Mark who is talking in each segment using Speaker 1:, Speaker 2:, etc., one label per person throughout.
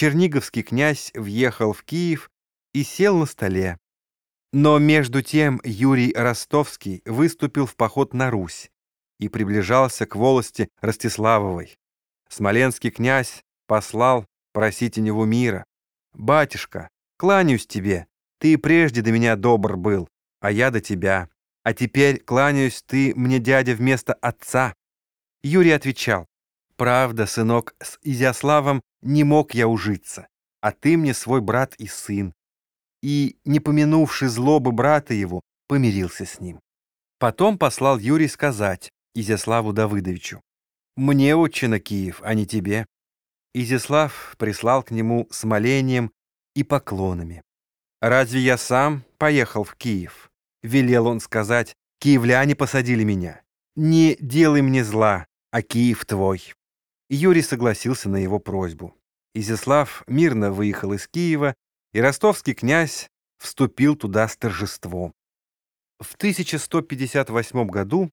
Speaker 1: черниговский князь въехал в Киев и сел на столе. Но между тем Юрий Ростовский выступил в поход на Русь и приближался к волости Ростиславовой. Смоленский князь послал просить у него мира. «Батюшка, кланяюсь тебе, ты прежде до меня добр был, а я до тебя. А теперь кланяюсь ты мне, дядя, вместо отца». Юрий отвечал, «Правда, сынок, с Изяславом не мог я ужиться, а ты мне свой брат и сын». И, не помянувши злобы брата его, помирился с ним. Потом послал Юрий сказать Изяславу Давыдовичу, «Мне отчина Киев, а не тебе». Изяслав прислал к нему с молением и поклонами. «Разве я сам поехал в Киев?» — велел он сказать, «Киевляне посадили меня. Не делай мне зла, а Киев твой». Юрий согласился на его просьбу. Изяслав мирно выехал из Киева, и ростовский князь вступил туда с торжеством. В 1158 году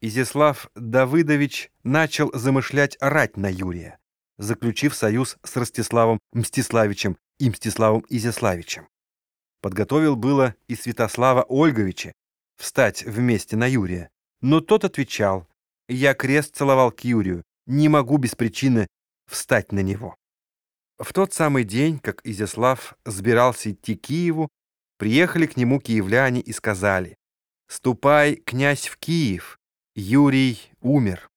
Speaker 1: Изяслав Давыдович начал замышлять рать на Юрия, заключив союз с Ростиславом Мстиславичем и Мстиславом Изяславичем. Подготовил было и Святослава Ольговича встать вместе на Юрия, но тот отвечал, «Я крест целовал к Юрию, не могу без причины встать на него». В тот самый день, как Изяслав сбирался идти к Киеву, приехали к нему киевляне и сказали, «Ступай, князь, в Киев, Юрий умер».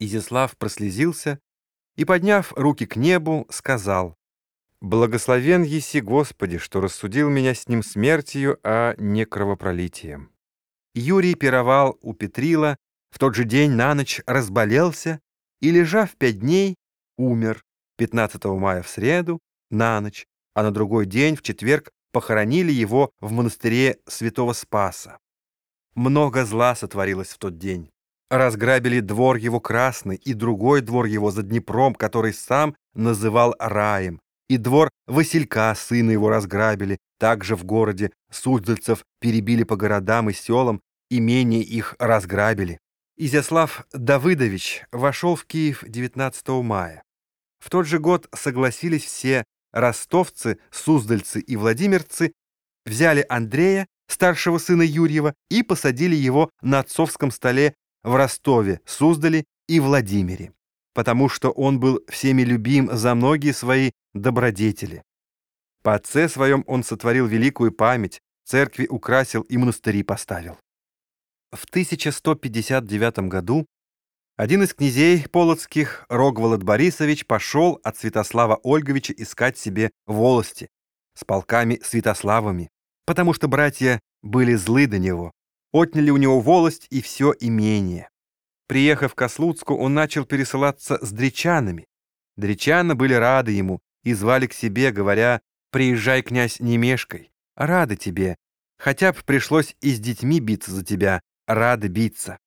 Speaker 1: Изяслав прослезился и, подняв руки к небу, сказал, «Благословен еси Господи, что рассудил меня с ним смертью, а не кровопролитием». Юрий пировал у Петрила, в тот же день на ночь разболелся и, лежав пять дней, умер 15 мая в среду, на ночь, а на другой день, в четверг, похоронили его в монастыре Святого Спаса. Много зла сотворилось в тот день. Разграбили двор его красный и другой двор его за Днепром, который сам называл раем, и двор Василька, сына его, разграбили. Также в городе Суздальцев перебили по городам и селам, имение их разграбили. Изяслав Давыдович вошел в Киев 19 мая. В тот же год согласились все ростовцы, суздальцы и владимирцы, взяли Андрея, старшего сына Юрьева, и посадили его на отцовском столе в Ростове, Суздале и Владимире, потому что он был всеми любим за многие свои добродетели. По отце своем он сотворил великую память, церкви украсил и монастыри поставил. В 1159 году один из князей полоцких, Рогволод Борисович, пошел от Святослава Ольговича искать себе волости с полками Святославами, потому что братья были злы до него, отняли у него волость и все имение. Приехав к Ослуцку, он начал пересылаться с дречанами. Дречаны были рады ему и звали к себе, говоря, «Приезжай, князь, не мешкай, рады тебе, хотя бы пришлось и с детьми биться за тебя, рады биться».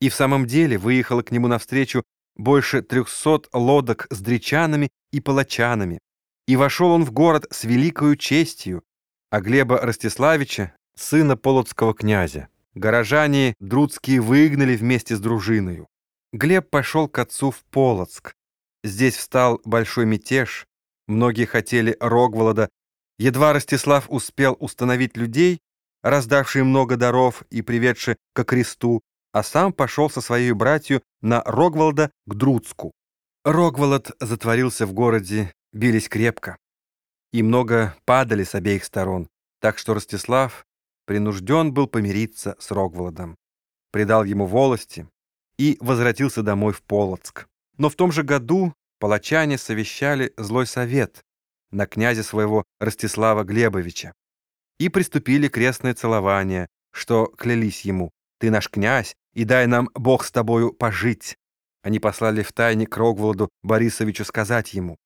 Speaker 1: И в самом деле выехало к нему навстречу больше трехсот лодок с дречанами и палачанами. И вошел он в город с великою честью, а Глеба Ростиславича, сына полоцкого князя, горожане друдские выгнали вместе с дружиною. Глеб пошел к отцу в Полоцк. Здесь встал большой мятеж, многие хотели Рогволода. Едва Ростислав успел установить людей, раздавшие много даров и приведшие ко кресту, а сам пошел со своей братью на Рогволда к Друцку. Рогволод затворился в городе, бились крепко. И много падали с обеих сторон, так что Ростислав принужден был помириться с Рогволодом, предал ему волости и возвратился домой в Полоцк. Но в том же году палачане совещали злой совет на князя своего Ростислава Глебовича и приступили крестное целование, что клялись ему «Ты наш князь, и дай нам, Бог с тобою, пожить». Они послали в тайне к Рогволоду Борисовичу сказать ему,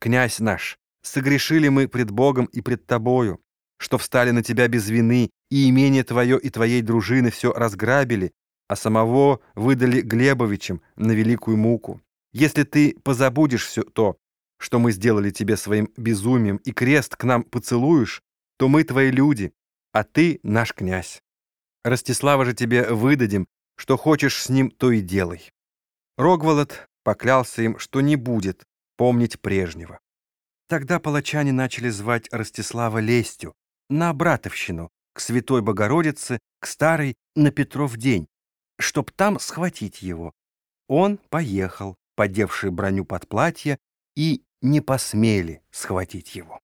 Speaker 1: «Князь наш, согрешили мы пред Богом и пред тобою, что встали на тебя без вины, и имение твое и твоей дружины все разграбили, а самого выдали Глебовичем на великую муку. Если ты позабудешь все то, что мы сделали тебе своим безумием, и крест к нам поцелуешь, то мы твои люди, а ты наш князь. Ростислава же тебе выдадим, что хочешь с ним, то и делай». Рогволод поклялся им, что не будет помнить прежнего. Тогда палачане начали звать Ростислава Лестью на Братовщину, к Святой Богородице, к старой на Петров день, чтоб там схватить его. Он поехал, подевший броню под платье, и не посмели схватить его.